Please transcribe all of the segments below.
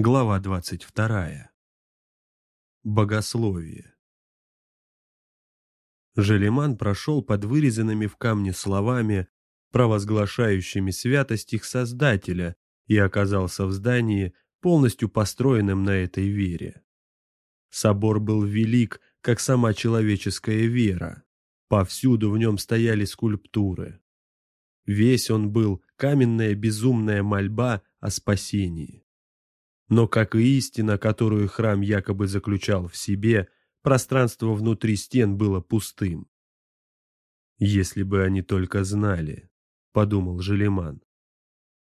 Глава 22. Богословие. Желеман прошел под вырезанными в камне словами, провозглашающими святость их Создателя, и оказался в здании, полностью построенном на этой вере. Собор был велик, как сама человеческая вера. Повсюду в нем стояли скульптуры. Весь он был каменная безумная мольба о спасении. Но, как и истина, которую храм якобы заключал в себе, пространство внутри стен было пустым. «Если бы они только знали», — подумал Желеман.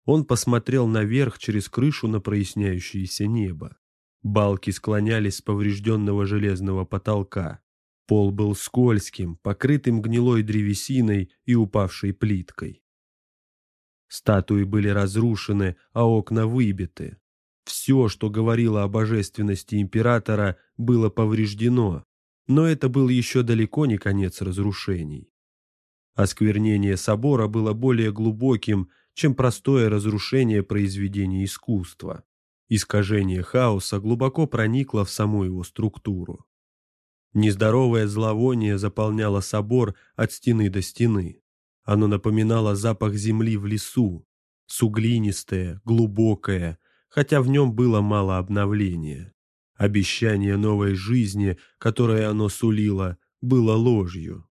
Он посмотрел наверх через крышу на проясняющееся небо. Балки склонялись с поврежденного железного потолка. Пол был скользким, покрытым гнилой древесиной и упавшей плиткой. Статуи были разрушены, а окна выбиты. Все, что говорило о божественности императора, было повреждено, но это был еще далеко не конец разрушений. Осквернение собора было более глубоким, чем простое разрушение произведения искусства. Искажение хаоса глубоко проникло в саму его структуру. Нездоровое зловоние заполняло собор от стены до стены. Оно напоминало запах земли в лесу, суглинистое, глубокое, хотя в нем было мало обновления. Обещание новой жизни, которое оно сулило, было ложью.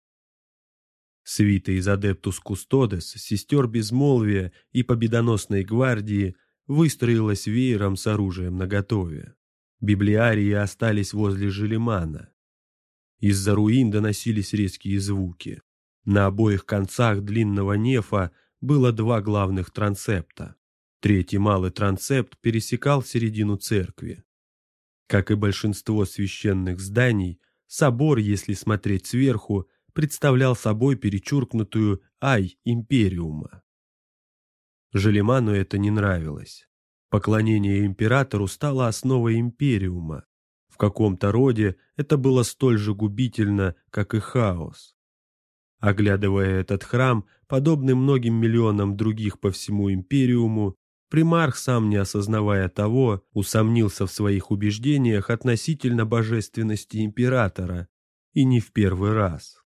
Свита из Адептус Кустодес, сестер Безмолвия и Победоносной гвардии выстроилась веером с оружием наготове. Библиарии остались возле Желемана. Из-за руин доносились резкие звуки. На обоих концах длинного нефа было два главных трансепта. Третий малый трансепт пересекал середину церкви. Как и большинство священных зданий, собор, если смотреть сверху, представлял собой перечеркнутую «Ай» империума. Желеману это не нравилось. Поклонение императору стало основой империума. В каком-то роде это было столь же губительно, как и хаос. Оглядывая этот храм, подобный многим миллионам других по всему империуму, Примарх, сам не осознавая того, усомнился в своих убеждениях относительно божественности императора, и не в первый раз.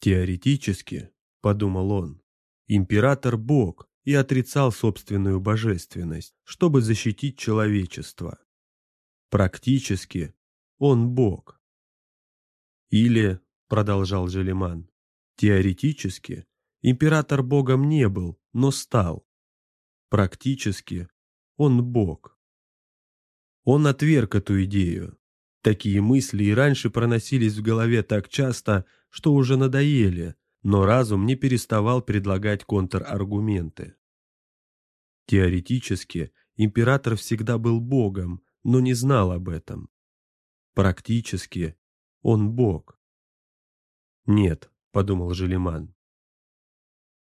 «Теоретически», — подумал он, — «император — бог и отрицал собственную божественность, чтобы защитить человечество. Практически он бог». Или, — продолжал Желеман, — теоретически император богом не был, но стал. Практически он Бог. Он отверг эту идею. Такие мысли и раньше проносились в голове так часто, что уже надоели, но разум не переставал предлагать контраргументы. Теоретически император всегда был богом, но не знал об этом. Практически он бог. «Нет», — подумал Желеман.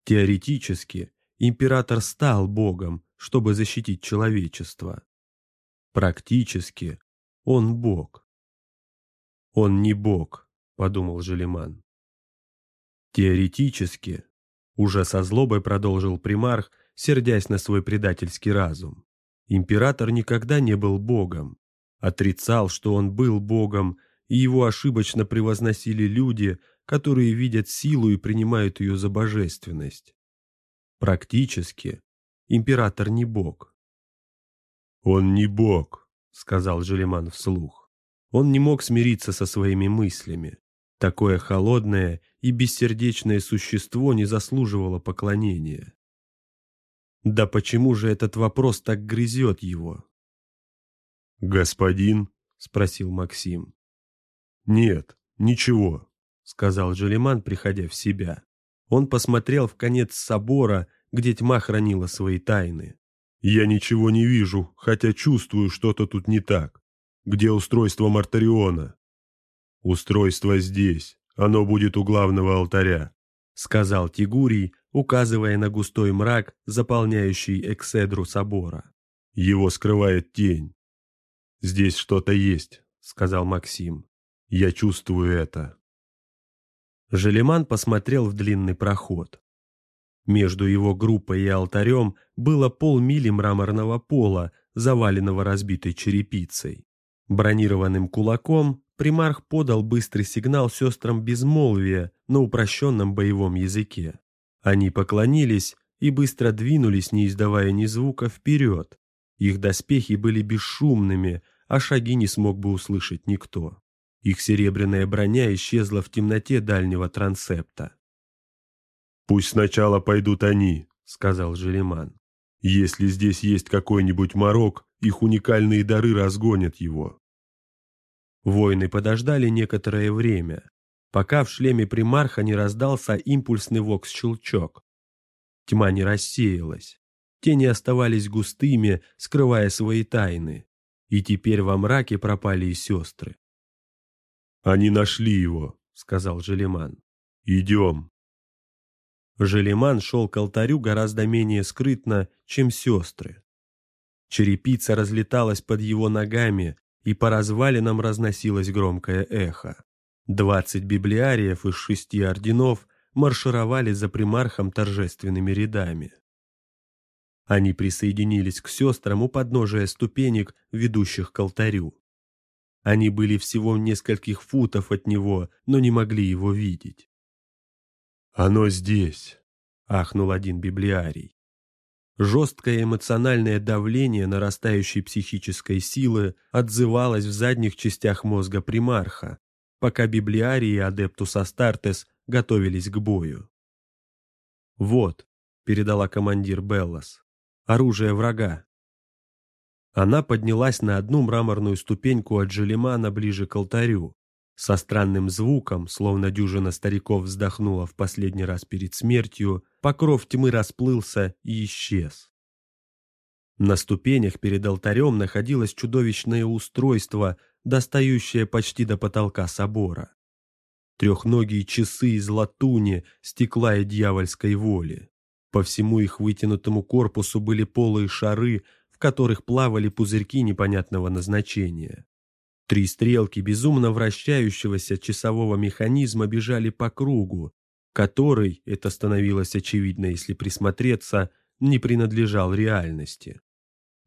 Теоретически император стал богом, чтобы защитить человечество. Практически он бог. Он не бог, подумал Желеман. Теоретически, уже со злобой продолжил примарх, сердясь на свой предательский разум. Император никогда не был богом, отрицал, что он был богом, и его ошибочно превозносили люди, которые видят силу и принимают ее за божественность. Практически император не бог. «Он не бог», — сказал Желеман вслух. Он не мог смириться со своими мыслями. Такое холодное и бессердечное существо не заслуживало поклонения. Да почему же этот вопрос так грызет его? «Господин?» — спросил Максим. «Нет, ничего», — сказал Желеман, приходя в себя. Он посмотрел в конец собора, где тьма хранила свои тайны. «Я ничего не вижу, хотя чувствую, что-то тут не так. Где устройство Мартариона?» «Устройство здесь. Оно будет у главного алтаря», — сказал Тигурий, указывая на густой мрак, заполняющий экседру собора. «Его скрывает тень». «Здесь что-то есть», — сказал Максим. «Я чувствую это». Желеман посмотрел в длинный проход. Между его группой и алтарем было полмили мраморного пола, заваленного разбитой черепицей. Бронированным кулаком примарх подал быстрый сигнал сестрам безмолвия на упрощенном боевом языке. Они поклонились и быстро двинулись, не издавая ни звука, вперед. Их доспехи были бесшумными, а шаги не смог бы услышать никто. Их серебряная броня исчезла в темноте дальнего трансепта. «Пусть сначала пойдут они», — сказал Желеман. «Если здесь есть какой-нибудь морок, их уникальные дары разгонят его». Воины подождали некоторое время, пока в шлеме примарха не раздался импульсный вокс-щелчок. Тьма не рассеялась. Тени оставались густыми, скрывая свои тайны. И теперь во мраке пропали и сестры. «Они нашли его», — сказал Желеман. «Идем». Желеман шел к алтарю гораздо менее скрытно, чем сестры. Черепица разлеталась под его ногами, и по развалинам разносилось громкое эхо. Двадцать библиариев из шести орденов маршировали за примархом торжественными рядами. Они присоединились к сестрам у подножия ступенек, ведущих к алтарю. Они были всего в нескольких футов от него, но не могли его видеть. «Оно здесь», — ахнул один библиарий. Жесткое эмоциональное давление нарастающей психической силы отзывалось в задних частях мозга примарха, пока библиарии и адептус Астартес готовились к бою. «Вот», — передала командир Беллас, — «оружие врага». Она поднялась на одну мраморную ступеньку от Желемана ближе к алтарю, со странным звуком, словно дюжина стариков вздохнула в последний раз перед смертью, покров тьмы расплылся и исчез. На ступенях перед алтарем находилось чудовищное устройство, достающее почти до потолка собора. Трехногие часы из латуни, стекла и дьявольской воли. По всему их вытянутому корпусу были полые шары, в которых плавали пузырьки непонятного назначения. Три стрелки безумно вращающегося часового механизма бежали по кругу, который, это становилось очевидно, если присмотреться, не принадлежал реальности.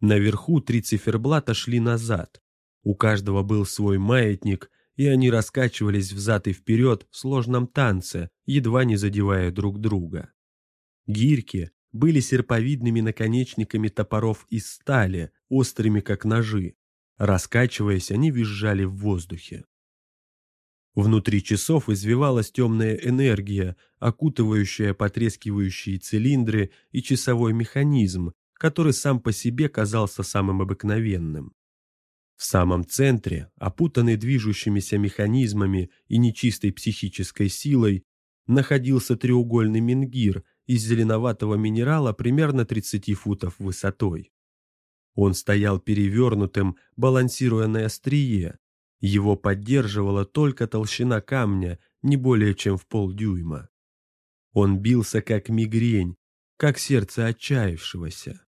Наверху три циферблата шли назад. У каждого был свой маятник, и они раскачивались взад и вперед в сложном танце, едва не задевая друг друга. Гирьки были серповидными наконечниками топоров из стали, острыми как ножи. Раскачиваясь, они визжали в воздухе. Внутри часов извивалась темная энергия, окутывающая потрескивающие цилиндры и часовой механизм, который сам по себе казался самым обыкновенным. В самом центре, опутанный движущимися механизмами и нечистой психической силой, находился треугольный менгир из зеленоватого минерала примерно 30 футов высотой. Он стоял перевернутым, балансируя на острие. Его поддерживала только толщина камня, не более чем в полдюйма. Он бился как мигрень, как сердце отчаявшегося.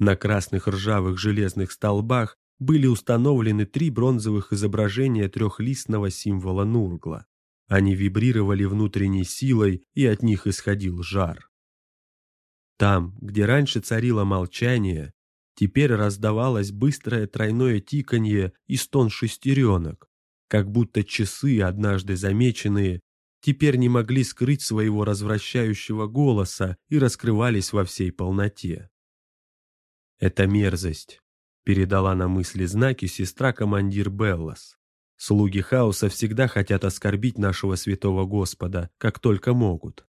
На красных ржавых железных столбах были установлены три бронзовых изображения трехлистного символа Нургла. Они вибрировали внутренней силой, и от них исходил жар. Там, где раньше царило молчание, Теперь раздавалось быстрое тройное тиканье и стон шестеренок, как будто часы, однажды замеченные, теперь не могли скрыть своего развращающего голоса и раскрывались во всей полноте. «Это мерзость», — передала на мысли знаки сестра-командир Беллас. «Слуги хаоса всегда хотят оскорбить нашего святого Господа, как только могут».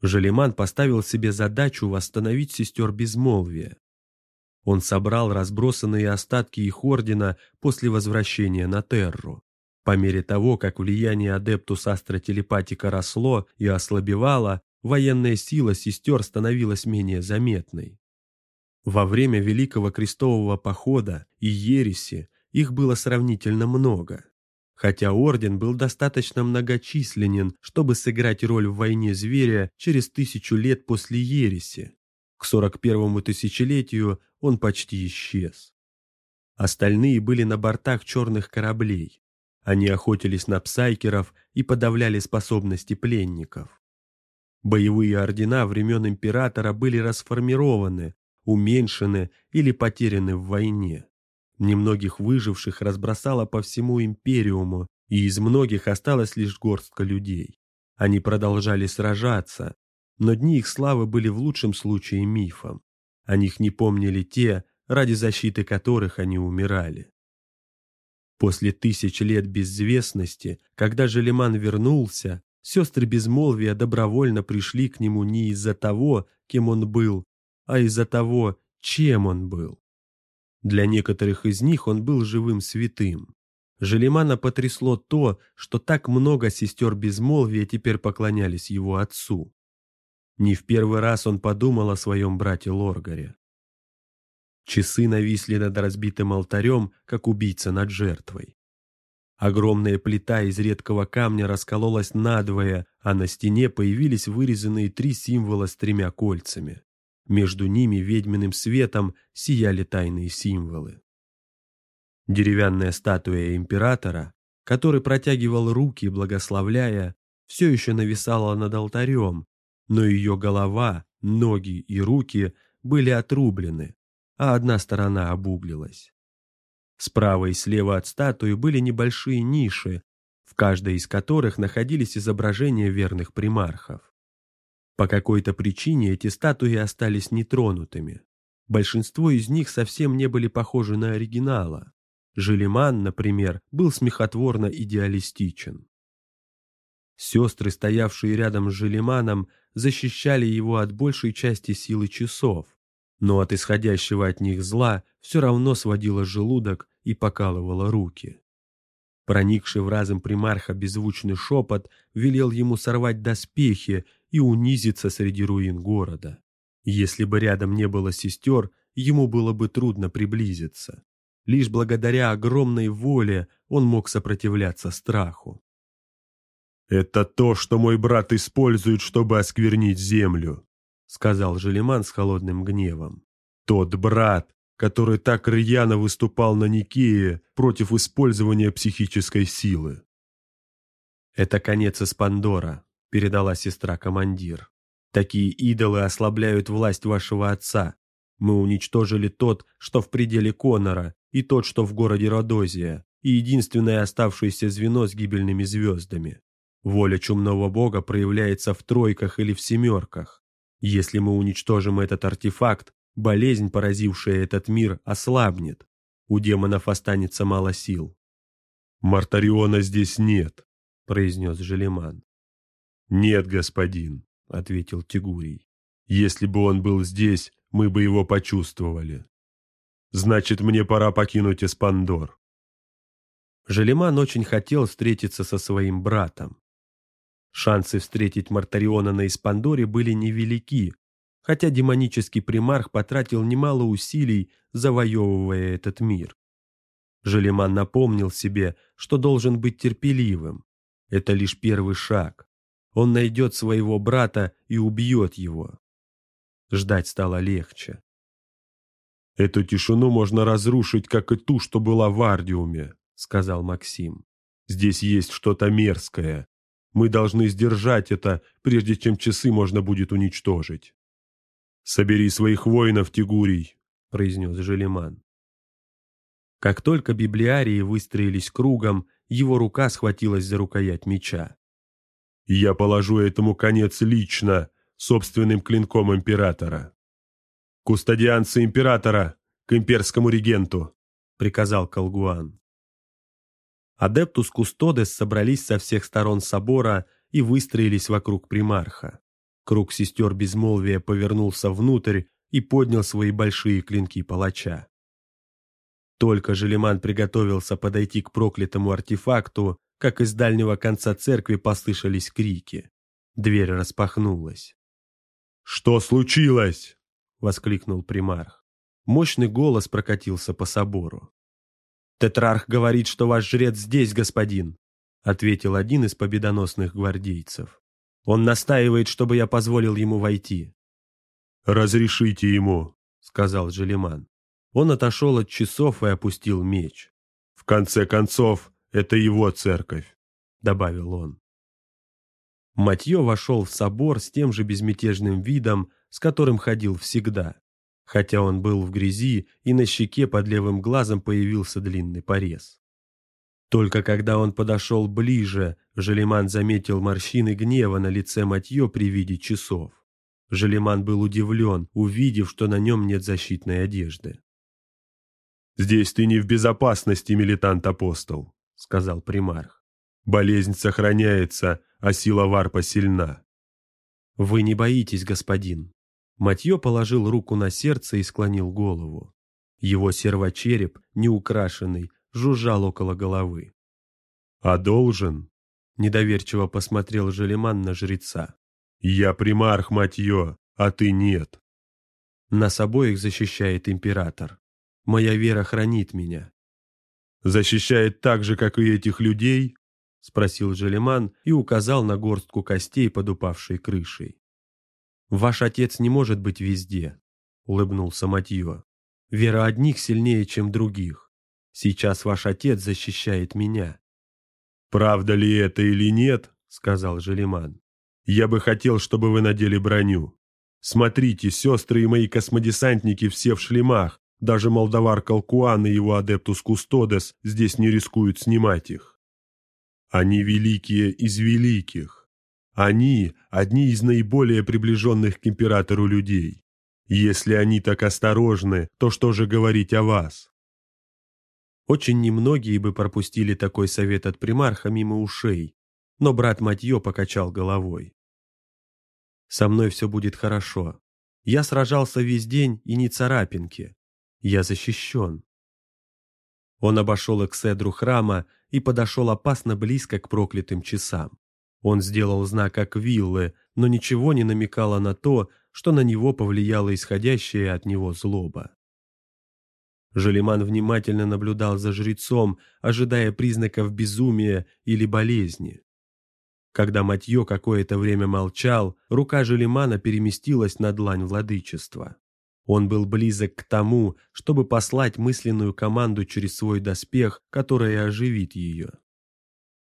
Желеман поставил себе задачу восстановить сестер безмолвия. Он собрал разбросанные остатки их ордена после возвращения на Терру. По мере того, как влияние адептус астра-телепатика росло и ослабевало, военная сила сестер становилась менее заметной. Во время Великого Крестового Похода и Ереси их было сравнительно много. Хотя Орден был достаточно многочисленен, чтобы сыграть роль в войне зверя через тысячу лет после Ереси, к 41-му тысячелетию он почти исчез. Остальные были на бортах черных кораблей. Они охотились на псайкеров и подавляли способности пленников. Боевые ордена времен императора были расформированы, уменьшены или потеряны в войне. Немногих выживших разбросало по всему империуму, и из многих осталась лишь горстка людей. Они продолжали сражаться, но дни их славы были в лучшем случае мифом. О них не помнили те, ради защиты которых они умирали. После тысяч лет безвестности, когда Желеман вернулся, сестры Безмолвия добровольно пришли к нему не из-за того, кем он был, а из-за того, чем он был. Для некоторых из них он был живым святым. Желемана потрясло то, что так много сестер Безмолвия теперь поклонялись его отцу. Не в первый раз он подумал о своем брате Лоргаре. Часы нависли над разбитым алтарем, как убийца над жертвой. Огромная плита из редкого камня раскололась надвое, а на стене появились вырезанные три символа с тремя кольцами. Между ними ведьминым светом сияли тайные символы. Деревянная статуя императора, который протягивал руки, благословляя, все еще нависала над алтарем, но ее голова, ноги и руки были отрублены, а одна сторона обуглилась. Справа и слева от статуи были небольшие ниши, в каждой из которых находились изображения верных примархов. По какой-то причине эти статуи остались нетронутыми. Большинство из них совсем не были похожи на оригинала. Желеман, например, был смехотворно идеалистичен. Сестры, стоявшие рядом с Желеманом, защищали его от большей части силы часов, но от исходящего от них зла все равно сводило желудок и покалывало руки. Проникший в разум примарха беззвучный шепот велел ему сорвать доспехи и унизиться среди руин города. Если бы рядом не было сестер, ему было бы трудно приблизиться. Лишь благодаря огромной воле он мог сопротивляться страху. «Это то, что мой брат использует, чтобы осквернить землю», — сказал Желеман с холодным гневом. «Тот брат, который так рьяно выступал на Никее против использования психической силы». «Это конец из Пандора», — передала сестра-командир. «Такие идолы ослабляют власть вашего отца. Мы уничтожили тот, что в пределе Конора, и тот, что в городе Родозия, и единственное оставшееся звено с гибельными звездами. Воля чумного бога проявляется в тройках или в семерках. Если мы уничтожим этот артефакт, болезнь, поразившая этот мир, ослабнет. У демонов останется мало сил. «Мартариона здесь нет», — произнес Желеман. «Нет, господин», — ответил Тигурий. «Если бы он был здесь, мы бы его почувствовали. Значит, мне пора покинуть Эспандор». Желеман очень хотел встретиться со своим братом. Шансы встретить Мартариона на Испандоре были невелики, хотя демонический примарх потратил немало усилий, завоевывая этот мир. Желеман напомнил себе, что должен быть терпеливым. Это лишь первый шаг. Он найдет своего брата и убьет его. Ждать стало легче. «Эту тишину можно разрушить, как и ту, что была в Ардиуме», — сказал Максим. «Здесь есть что-то мерзкое, мы должны сдержать это, прежде чем часы можно будет уничтожить. «Собери своих воинов, Тигурий», — произнес Желеман. Как только библиарии выстроились кругом, его рука схватилась за рукоять меча. «Я положу этому конец лично, собственным клинком императора». «Кустодианцы императора, к имперскому регенту», — приказал Колгуан. Адептус Кустодес собрались со всех сторон собора и выстроились вокруг примарха. Круг сестер безмолвия повернулся внутрь и поднял свои большие клинки палача. Только Желеман приготовился подойти к проклятому артефакту, как из дальнего конца церкви послышались крики. Дверь распахнулась. «Что случилось?» — воскликнул примарх. Мощный голос прокатился по собору. «Тетрарх говорит, что ваш жрец здесь, господин», — ответил один из победоносных гвардейцев. «Он настаивает, чтобы я позволил ему войти». «Разрешите ему», — сказал Желеман. Он отошел от часов и опустил меч. «В конце концов, это его церковь», — добавил он. Матье вошел в собор с тем же безмятежным видом, с которым ходил всегда. хотя он был в грязи, и на щеке под левым глазом появился длинный порез. Только когда он подошел ближе, Желеман заметил морщины гнева на лице Матье при виде часов. Желеман был удивлен, увидев, что на нем нет защитной одежды. «Здесь ты не в безопасности, милитант-апостол», — сказал примарх. «Болезнь сохраняется, а сила варпа сильна». «Вы не боитесь, господин». Матье положил руку на сердце и склонил голову. Его сервочереп, неукрашенный, жужжал около головы. «А должен?» — недоверчиво посмотрел Желеман на жреца. «Я примарх, Матье, а ты нет». Нас обоих защищает император. Моя вера хранит меня. «Защищает так же, как и этих людей?» — спросил Желеман и указал на горстку костей под упавшей крышей. «Ваш отец не может быть везде», — улыбнулся Матье. «Вера одних сильнее, чем других. Сейчас ваш отец защищает меня». «Правда ли это или нет?» — сказал Желеман. «Я бы хотел, чтобы вы надели броню. Смотрите, сестры и мои космодесантники все в шлемах, даже молдавар Калкуан и его адептус Кустодес здесь не рискуют снимать их. Они великие из великих. Они – одни из наиболее приближенных к императору людей. Если они так осторожны, то что же говорить о вас? Очень немногие бы пропустили такой совет от примарха мимо ушей, но брат Матье покачал головой. «Со мной все будет хорошо. Я сражался весь день и не царапинки. Я защищен. Он обошел экседру храма и подошел опасно близко к проклятым часам. Он сделал знак Аквиллы, но ничего не намекало на то, что на него повлияла исходящая от него злоба. Желеман внимательно наблюдал за жрецом, ожидая признаков безумия или болезни. Когда Матье какое-то время молчал, рука Желемана переместилась на длань владычества. Он был близок к тому, чтобы послать мысленную команду через свой доспех, которая оживит ее.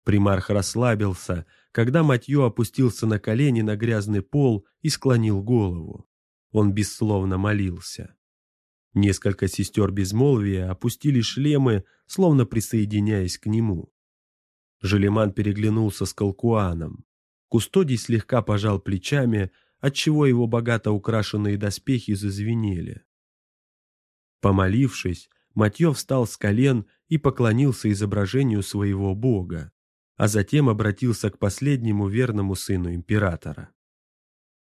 Примарх расслабился, когда Матье опустился на колени на грязный пол и склонил голову. Он бессловно молился. Несколько сестер безмолвия опустили шлемы, словно присоединяясь к нему. Желеман переглянулся с Калкуаном. Кустодий слегка пожал плечами, отчего его богато украшенные доспехи зазвенели. Помолившись, Матье встал с колен и поклонился изображению своего бога, а затем обратился к последнему верному сыну императора.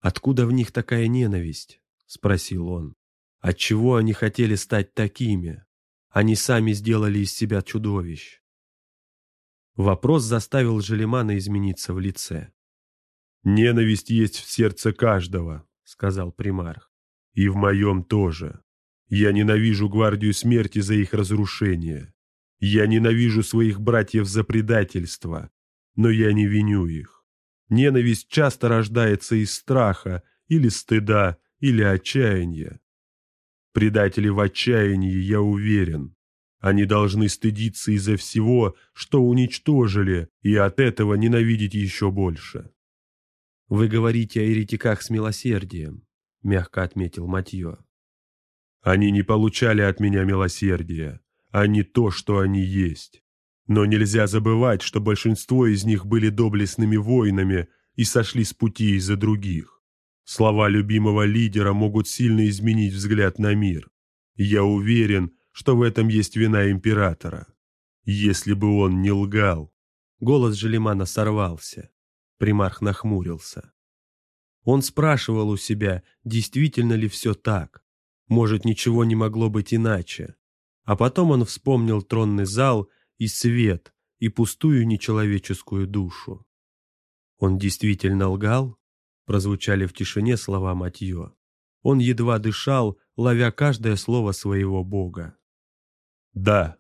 «Откуда в них такая ненависть?» — спросил он. «Отчего они хотели стать такими? Они сами сделали из себя чудовищ». Вопрос заставил Желемана измениться в лице. «Ненависть есть в сердце каждого», — сказал примарх. «И в моем тоже. Я ненавижу гвардию смерти за их разрушение. Я ненавижу своих братьев за предательство, но я не виню их. Ненависть часто рождается из страха, или стыда, или отчаяния. Предатели в отчаянии, я уверен. Они должны стыдиться из-за всего, что уничтожили, и от этого ненавидеть еще больше. «Вы говорите о еретиках с милосердием», — мягко отметил Матье. «Они не получали от меня милосердия, а не то, что они есть. Но нельзя забывать, что большинство из них были доблестными воинами и сошли с пути из-за других. Слова любимого лидера могут сильно изменить взгляд на мир. Я уверен, что в этом есть вина императора. Если бы он не лгал...» Голос Желимана сорвался. Примарх нахмурился. Он спрашивал у себя, действительно ли все так. Может, ничего не могло быть иначе. А потом он вспомнил тронный зал и свет, и пустую нечеловеческую душу. Он действительно лгал? Прозвучали в тишине слова Матье. Он едва дышал, ловя каждое слово своего бога. Да,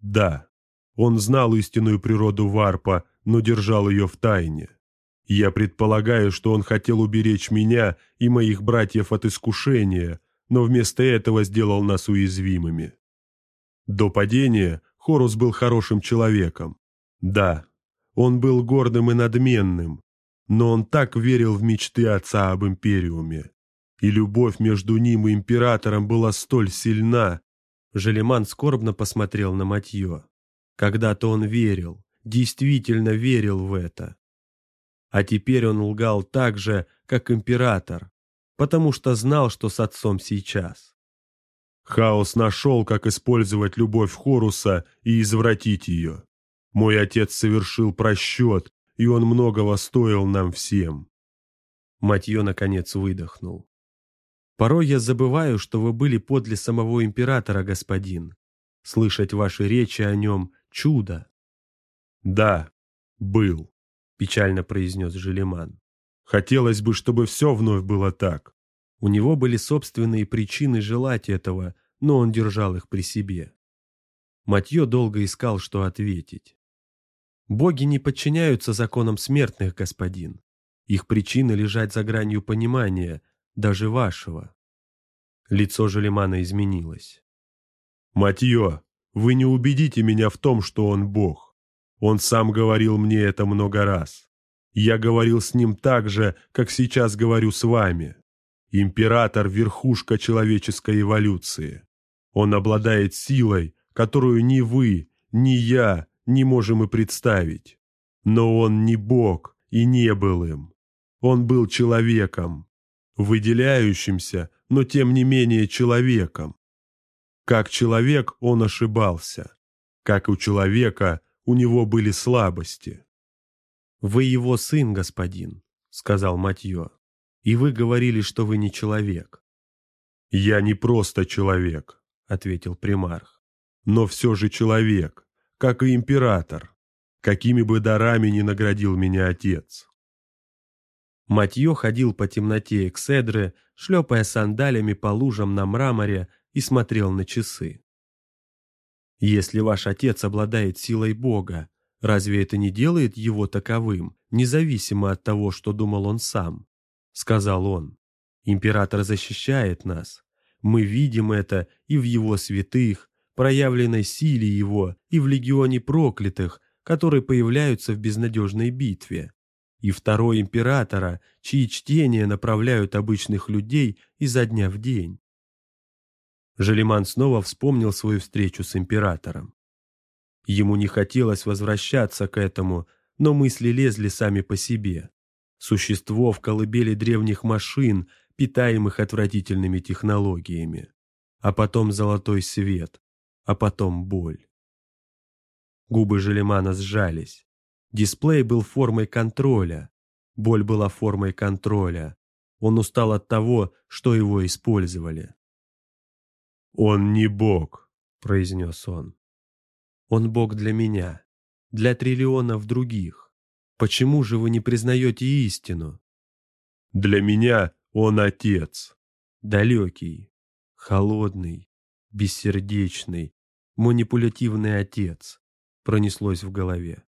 да, он знал истинную природу варпа, но держал ее в тайне. Я предполагаю, что он хотел уберечь меня и моих братьев от искушения, но вместо этого сделал нас уязвимыми. До падения Хорус был хорошим человеком. Да, он был гордым и надменным, но он так верил в мечты отца об Империуме. И любовь между ним и императором была столь сильна. Желеман скорбно посмотрел на Матье. Когда-то он верил, действительно верил в это. А теперь он лгал так же, как император, потому что знал, что с отцом сейчас. Хаос нашел, как использовать любовь Хоруса и извратить ее. Мой отец совершил просчет, и он многого стоил нам всем. Матье, наконец, выдохнул. «Порой я забываю, что вы были подле самого императора, господин. Слышать ваши речи о нем — чудо». «Да, был», — печально произнес Желеман. «Хотелось бы, чтобы все вновь было так». У него были собственные причины желать этого, но он держал их при себе. Матье долго искал, что ответить. «Боги не подчиняются законам смертных, господин. Их причины лежат за гранью понимания, даже вашего». Лицо Желемана изменилось. «Матье, вы не убедите меня в том, что он бог. Он сам говорил мне это много раз. Я говорил с ним так же, как сейчас говорю с вами. Император – верхушка человеческой эволюции. Он обладает силой, которую ни вы, ни я не можем и представить. Но он не Бог и не был им. Он был человеком, выделяющимся, но тем не менее человеком. Как человек он ошибался. Как у человека у него были слабости. «Вы его сын, господин», — сказал Матье. «И вы говорили, что вы не человек». «Я не просто человек ответил примарх. «Но все же человек, как и император, какими бы дарами ни наградил меня отец». Матье ходил по темноте Экседры, шлепая сандалями по лужам на мраморе и смотрел на часы. «Если ваш отец обладает силой Бога, разве это не делает его таковым, независимо от того, что думал он сам?» — сказал он. «Император защищает нас, мы видим это и в его святых, проявленной силе его, и в легионе проклятых, которые появляются в безнадежной битве, и второй императора, чьи чтения направляют обычных людей изо дня в день. Желеман снова вспомнил свою встречу с императором. Ему не хотелось возвращаться к этому, но мысли лезли сами по себе. Существо в колыбели древних машин, питаемых отвратительными технологиями. А потом золотой свет, а потом боль. Губы Желемана сжались. Дисплей был формой контроля. Боль была формой контроля. Он устал от того, что его использовали. «Он не бог», — произнес он. «Он бог для меня, для триллионов других. Почему же вы не признаете истину?» «Для меня он отец. Далекий, холодный, бессердечный, манипулятивный отец, пронеслось в голове.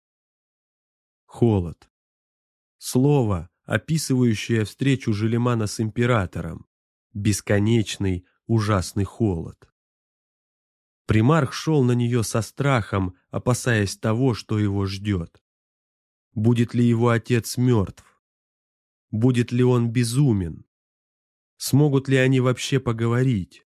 Холод. Слово, описывающее встречу Желемана с императором. Бесконечный, ужасный холод. Примарх шел на нее со страхом, опасаясь того, что его ждет. Будет ли его отец мертв? Будет ли он безумен? Смогут ли они вообще поговорить?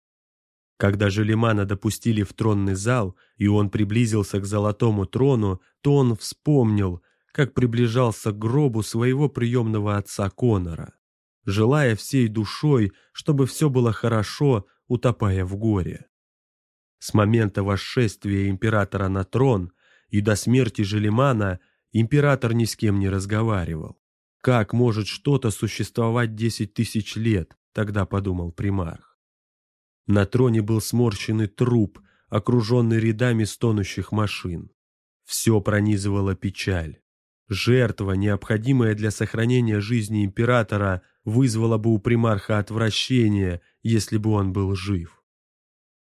Когда Желемана допустили в тронный зал, и он приблизился к золотому трону, то он вспомнил, как приближался к гробу своего приемного отца Конора, желая всей душой, чтобы все было хорошо, утопая в горе. С момента восшествия императора на трон и до смерти Желемана император ни с кем не разговаривал. Как может что-то существовать десять тысяч лет, тогда подумал примарх. На троне был сморщенный труп, окруженный рядами стонущих машин. Все пронизывала печаль. Жертва, необходимая для сохранения жизни императора, вызвала бы у примарха отвращение, если бы он был жив.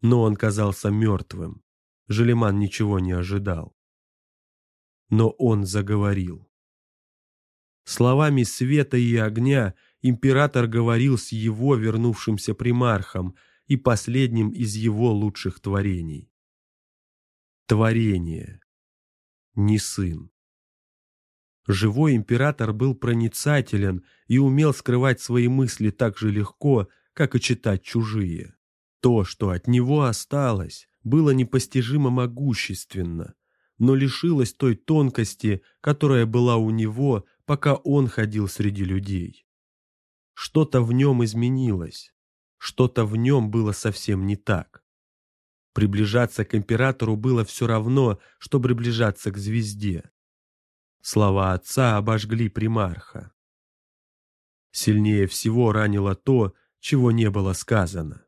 Но он казался мертвым. Желеман ничего не ожидал. Но он заговорил. Словами света и огня император говорил с его вернувшимся примархом и последним из его лучших творений. Творение. Не сын. Живой император был проницателен и умел скрывать свои мысли так же легко, как и читать чужие. То, что от него осталось, было непостижимо могущественно, но лишилось той тонкости, которая была у него, пока он ходил среди людей. Что-то в нем изменилось, что-то в нем было совсем не так. Приближаться к императору было все равно, что приближаться к звезде. Слова отца обожгли примарха. Сильнее всего ранило то, чего не было сказано.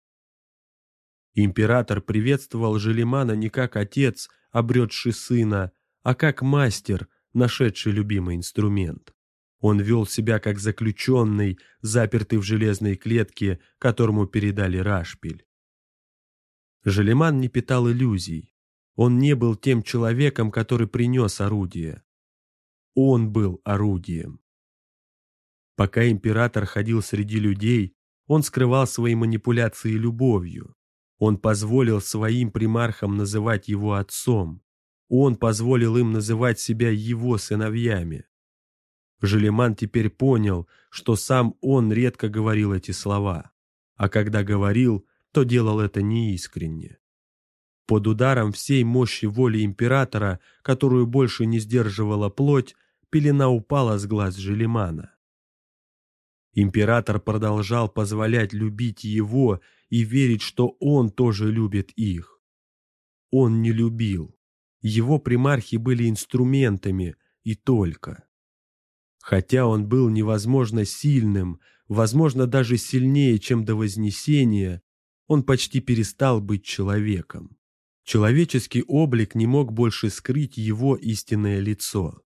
Император приветствовал Желимана не как отец, обретший сына, а как мастер, нашедший любимый инструмент. Он вел себя как заключенный, запертый в железной клетке, которому передали рашпиль. Желеман не питал иллюзий. Он не был тем человеком, который принес орудие. Он был орудием. Пока император ходил среди людей, он скрывал свои манипуляции любовью. Он позволил своим примархам называть его отцом. Он позволил им называть себя его сыновьями. Желеман теперь понял, что сам он редко говорил эти слова, а когда говорил, то делал это неискренне. Под ударом всей мощи воли императора, которую больше не сдерживала плоть, пелена упала с глаз Желемана. Император продолжал позволять любить его и верить, что он тоже любит их. Он не любил. Его примархи были инструментами и только. Хотя он был невозможно сильным, возможно, даже сильнее, чем до Вознесения, он почти перестал быть человеком. Человеческий облик не мог больше скрыть его истинное лицо.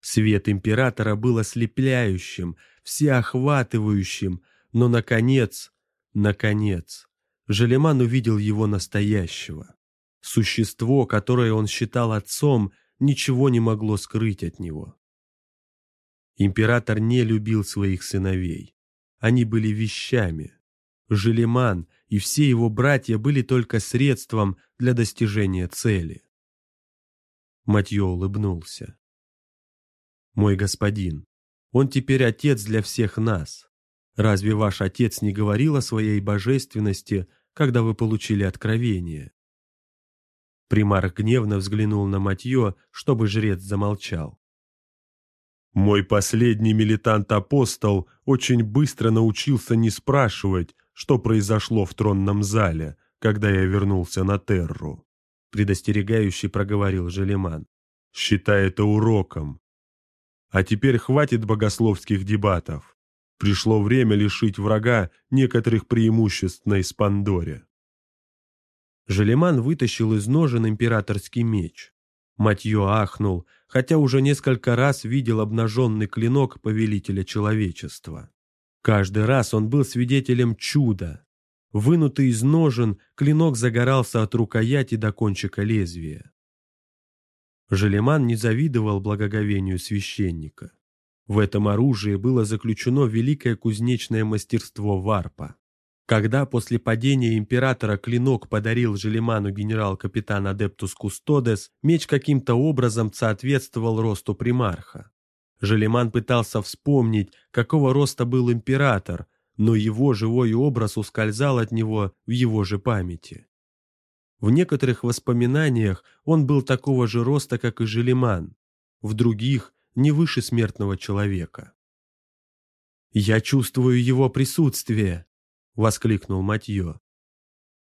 Свет императора был ослепляющим, всеохватывающим, но, наконец, наконец, Желеман увидел его настоящего. Существо, которое он считал отцом, ничего не могло скрыть от него. Император не любил своих сыновей. Они были вещами. Желеман и все его братья были только средством для достижения цели. Матье улыбнулся. «Мой господин, он теперь отец для всех нас. Разве ваш отец не говорил о своей божественности, когда вы получили откровение?» Примар гневно взглянул на Матье, чтобы жрец замолчал. «Мой последний милитант-апостол очень быстро научился не спрашивать, что произошло в тронном зале, когда я вернулся на Терру», предостерегающий проговорил Желеман. «Считай это уроком. А теперь хватит богословских дебатов. Пришло время лишить врага некоторых преимуществ на Испандоре. Желеман вытащил из ножен императорский меч. Матье ахнул, хотя уже несколько раз видел обнаженный клинок повелителя человечества. Каждый раз он был свидетелем чуда. Вынутый из ножен, клинок загорался от рукояти до кончика лезвия. Желеман не завидовал благоговению священника. В этом оружии было заключено великое кузнечное мастерство варпа. Когда после падения императора клинок подарил Желеману генерал-капитан Адептус Кустодес, меч каким-то образом соответствовал росту примарха. Желеман пытался вспомнить, какого роста был император, но его живой образ ускользал от него в его же памяти. В некоторых воспоминаниях он был такого же роста, как и Желеман, в других – не выше смертного человека. «Я чувствую его присутствие!» – воскликнул Матье.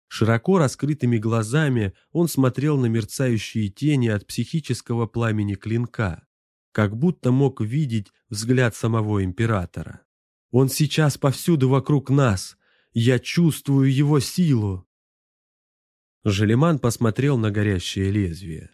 Широко раскрытыми глазами он смотрел на мерцающие тени от психического пламени клинка, как будто мог видеть взгляд самого императора. «Он сейчас повсюду вокруг нас! Я чувствую его силу!» Желеман посмотрел на горящее лезвие.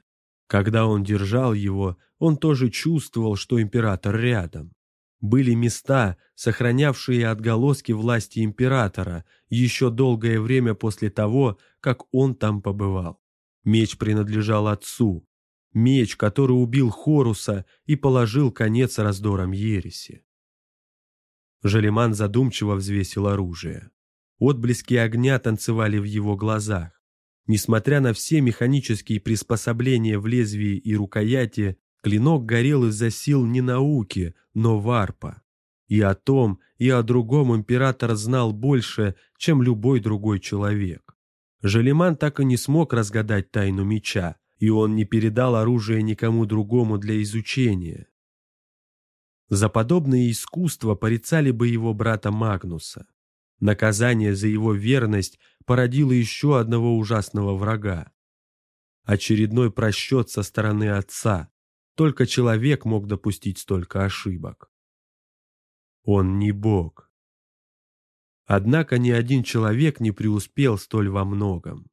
Когда он держал его, он тоже чувствовал, что император рядом. Были места, сохранявшие отголоски власти императора еще долгое время после того, как он там побывал. Меч принадлежал отцу. Меч, который убил Хоруса и положил конец раздорам ереси. Желеман задумчиво взвесил оружие. Отблески огня танцевали в его глазах. Несмотря на все механические приспособления в лезвии и рукояти, Клинок горел из-за сил не науки, но варпа. И о том, и о другом император знал больше, чем любой другой человек. Желеман так и не смог разгадать тайну меча, и он не передал оружие никому другому для изучения. За подобное искусство порицали бы его брата Магнуса. Наказание за его верность породило еще одного ужасного врага. Очередной просчет со стороны отца. Только человек мог допустить столько ошибок. Он не Бог. Однако ни один человек не преуспел столь во многом.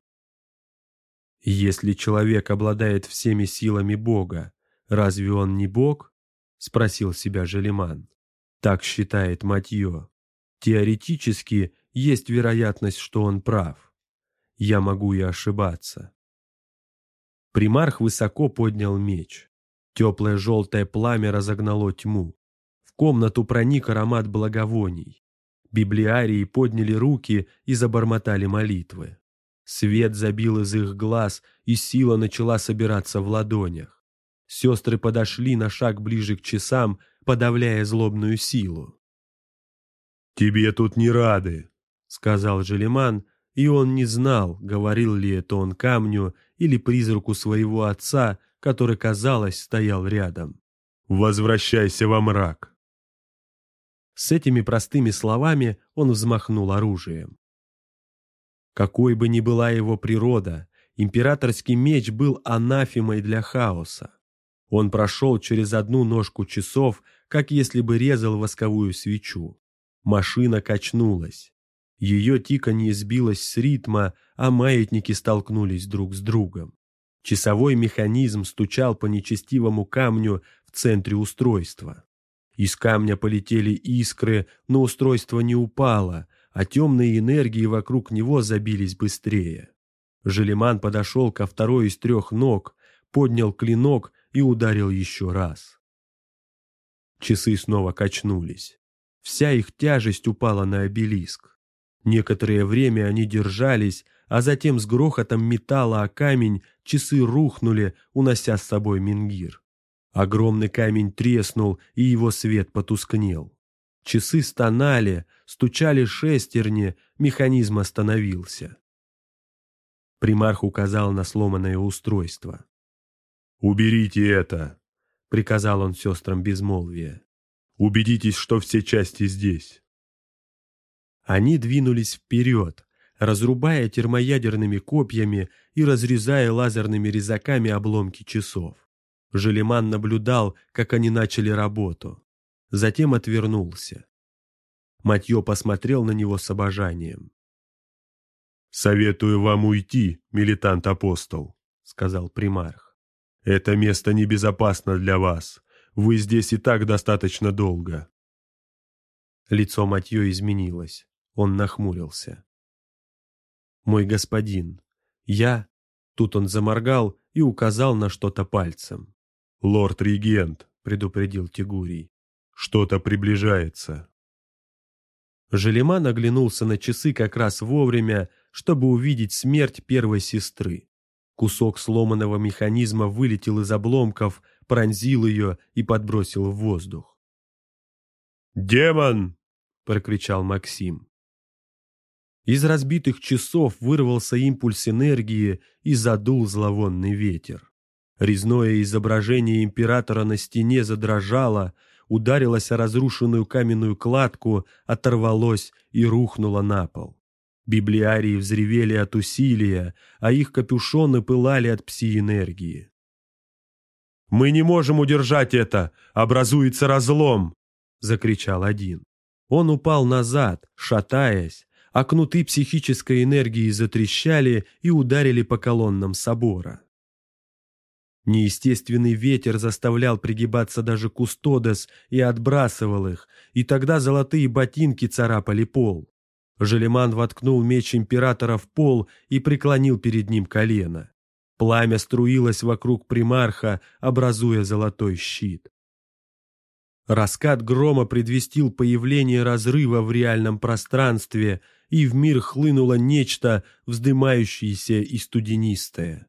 Если человек обладает всеми силами Бога, разве он не Бог? Спросил себя Желеман. Так считает Матье. Теоретически есть вероятность, что он прав. Я могу и ошибаться. Примарх высоко поднял меч. Теплое желтое пламя разогнало тьму. В комнату проник аромат благовоний. Библиарии подняли руки и забормотали молитвы. Свет забил из их глаз, и сила начала собираться в ладонях. Сестры подошли на шаг ближе к часам, подавляя злобную силу. «Тебе тут не рады», — сказал Желеман, и он не знал, говорил ли это он камню или призраку своего отца, который, казалось, стоял рядом. «Возвращайся во мрак». С этими простыми словами он взмахнул оружием. Какой бы ни была его природа, императорский меч был анафемой для хаоса. Он прошел через одну ножку часов, как если бы резал восковую свечу. Машина качнулась. Ее тиканье сбилось с ритма, а маятники столкнулись друг с другом. Часовой механизм стучал по нечестивому камню в центре устройства. Из камня полетели искры, но устройство не упало, а темные энергии вокруг него забились быстрее. Желеман подошел ко второй из трех ног, поднял клинок и ударил еще раз. Часы снова качнулись. Вся их тяжесть упала на обелиск. Некоторое время они держались, а затем с грохотом металла о камень часы рухнули, унося с собой Мингир. Огромный камень треснул, и его свет потускнел. Часы стонали, стучали шестерни, механизм остановился. Примарх указал на сломанное устройство. «Уберите это!» — приказал он сестрам безмолвия. Убедитесь, что все части здесь. Они двинулись вперед, разрубая термоядерными копьями и разрезая лазерными резаками обломки часов. Желеман наблюдал, как они начали работу. Затем отвернулся. Матье посмотрел на него с обожанием. «Советую вам уйти, милитант-апостол», — сказал примарх. «Это место небезопасно для вас. Вы здесь и так достаточно долго». Лицо Матье изменилось. Он нахмурился. «Мой господин, я...» Тут он заморгал и указал на что-то пальцем. «Лорд-регент», — предупредил Тигурий. «Что-то приближается». Желеман оглянулся на часы как раз вовремя, чтобы увидеть смерть первой сестры. Кусок сломанного механизма вылетел из обломков, пронзил ее и подбросил в воздух. «Демон!» — прокричал Максим. Из разбитых часов вырвался импульс энергии и задул зловонный ветер. Резное изображение императора на стене задрожало, ударилось о разрушенную каменную кладку, оторвалось и рухнуло на пол. Библиарии взревели от усилия, а их капюшоны пылали от пси-энергии. «Мы не можем удержать это! Образуется разлом!» — закричал один. Он упал назад, шатаясь, а кнуты психической энергии затрещали и ударили по колоннам собора. Неестественный ветер заставлял пригибаться даже кустодес и отбрасывал их, и тогда золотые ботинки царапали пол. Желеман воткнул меч императора в пол и преклонил перед ним колено. Пламя струилось вокруг примарха, образуя золотой щит. Раскат грома предвестил появление разрыва в реальном пространстве, и в мир хлынуло нечто, вздымающееся и студенистое.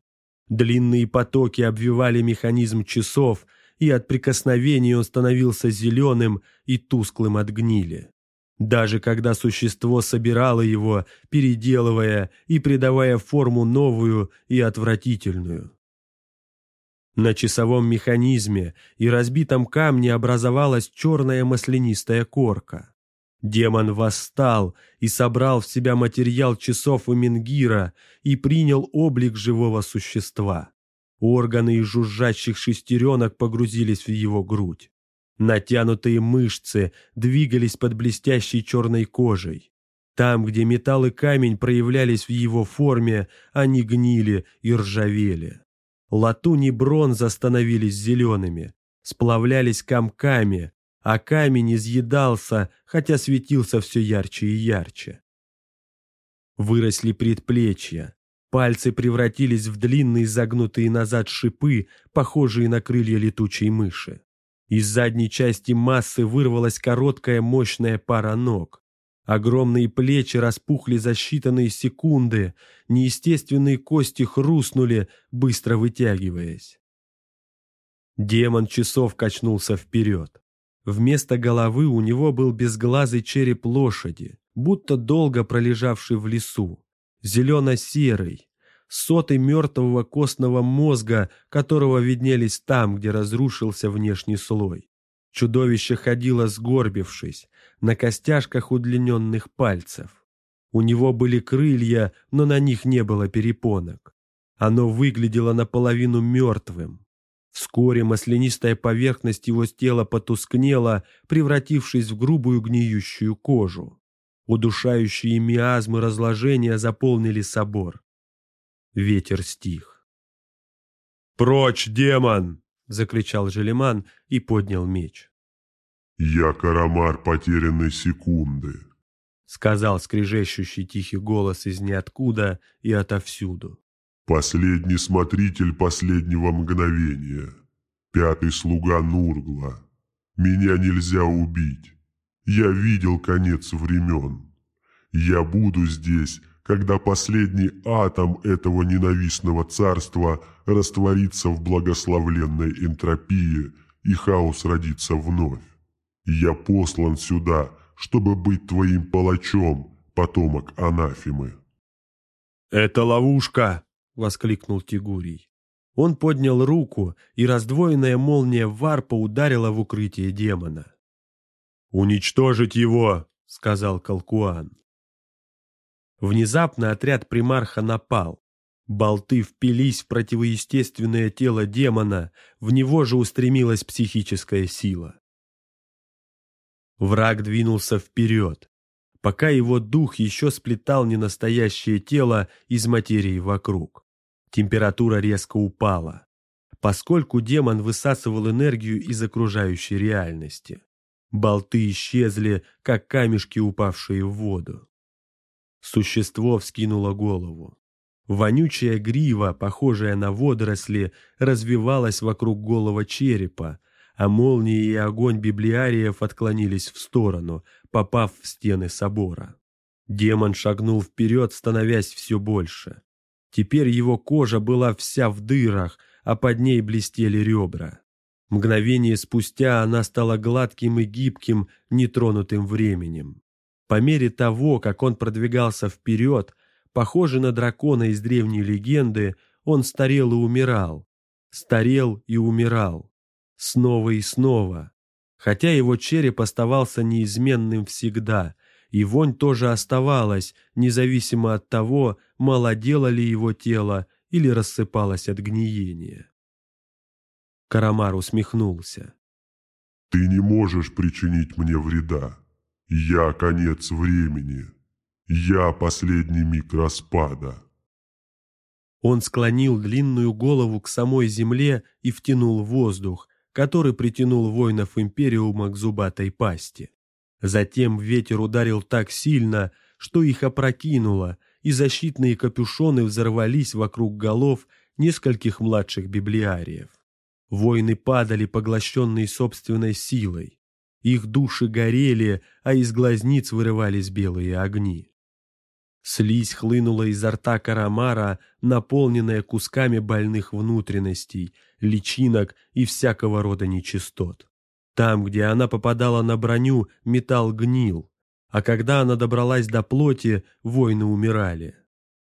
Длинные потоки обвивали механизм часов, и от прикосновений он становился зеленым и тусклым от гнили. Даже когда существо собирало его, переделывая и придавая форму новую и отвратительную. На часовом механизме и разбитом камне образовалась черная маслянистая корка. Демон восстал и собрал в себя материал часов у Мингира и принял облик живого существа. Органы из жужжащих шестеренок погрузились в его грудь. Натянутые мышцы двигались под блестящей черной кожей. Там, где металл и камень проявлялись в его форме, они гнили и ржавели. Латунь и бронза становились зелеными, сплавлялись комками, а камень изъедался, хотя светился все ярче и ярче. Выросли предплечья, пальцы превратились в длинные загнутые назад шипы, похожие на крылья летучей мыши. Из задней части массы вырвалась короткая мощная пара ног. Огромные плечи распухли за считанные секунды, неестественные кости хрустнули, быстро вытягиваясь. Демон часов качнулся вперед. Вместо головы у него был безглазый череп лошади, будто долго пролежавший в лесу, зелено-серый, соты мертвого костного мозга, которого виднелись там, где разрушился внешний слой. Чудовище ходило сгорбившись, на костяшках удлиненных пальцев. У него были крылья, но на них не было перепонок. Оно выглядело наполовину мертвым. Вскоре маслянистая поверхность его тела потускнела, превратившись в грубую гниющую кожу. Удушающие миазмы разложения заполнили собор. Ветер стих. «Прочь, демон!» — закричал Желеман и поднял меч. «Я Карамар потерянной секунды», — сказал скрежещущий тихий голос из ниоткуда и отовсюду. «Последний смотритель последнего мгновения, пятый слуга Нургла. Меня нельзя убить. Я видел конец времен. Я буду здесь когда последний атом этого ненавистного царства растворится в благословленной энтропии и хаос родится вновь. Я послан сюда, чтобы быть твоим палачом, потомок Анафимы. «Это ловушка!» — воскликнул Тигурий. Он поднял руку, и раздвоенная молния варпа ударила в укрытие демона. «Уничтожить его!» — сказал Калкуан. Внезапно отряд примарха напал. Болты впились в противоестественное тело демона, в него же устремилась психическая сила. Враг двинулся вперед, пока его дух еще сплетал ненастоящее тело из материи вокруг. Температура резко упала, поскольку демон высасывал энергию из окружающей реальности. Болты исчезли, как камешки, упавшие в воду. Существо вскинуло голову. Вонючая грива, похожая на водоросли, развивалась вокруг голого черепа, а молнии и огонь библиариев отклонились в сторону, попав в стены собора. Демон шагнул вперед, становясь все больше. Теперь его кожа была вся в дырах, а под ней блестели ребра. Мгновение спустя она стала гладким и гибким, нетронутым временем. По мере того, как он продвигался вперед, похожий на дракона из древней легенды, он старел и умирал, старел и умирал, снова и снова, хотя его череп оставался неизменным всегда, и вонь тоже оставалась, независимо от того, молодело ли его тело или рассыпалось от гниения. Карамар усмехнулся. «Ты не можешь причинить мне вреда. Я конец времени. Я последний миг распада. Он склонил длинную голову к самой земле и втянул воздух, который притянул воинов Империума к зубатой пасти. Затем ветер ударил так сильно, что их опрокинуло, и защитные капюшоны взорвались вокруг голов нескольких младших библиариев. Воины падали, поглощенные собственной силой. Их души горели, а из глазниц вырывались белые огни. Слизь хлынула изо рта Карамара, наполненная кусками больных внутренностей, личинок и всякого рода нечистот. Там, где она попадала на броню, металл гнил, а когда она добралась до плоти, воины умирали.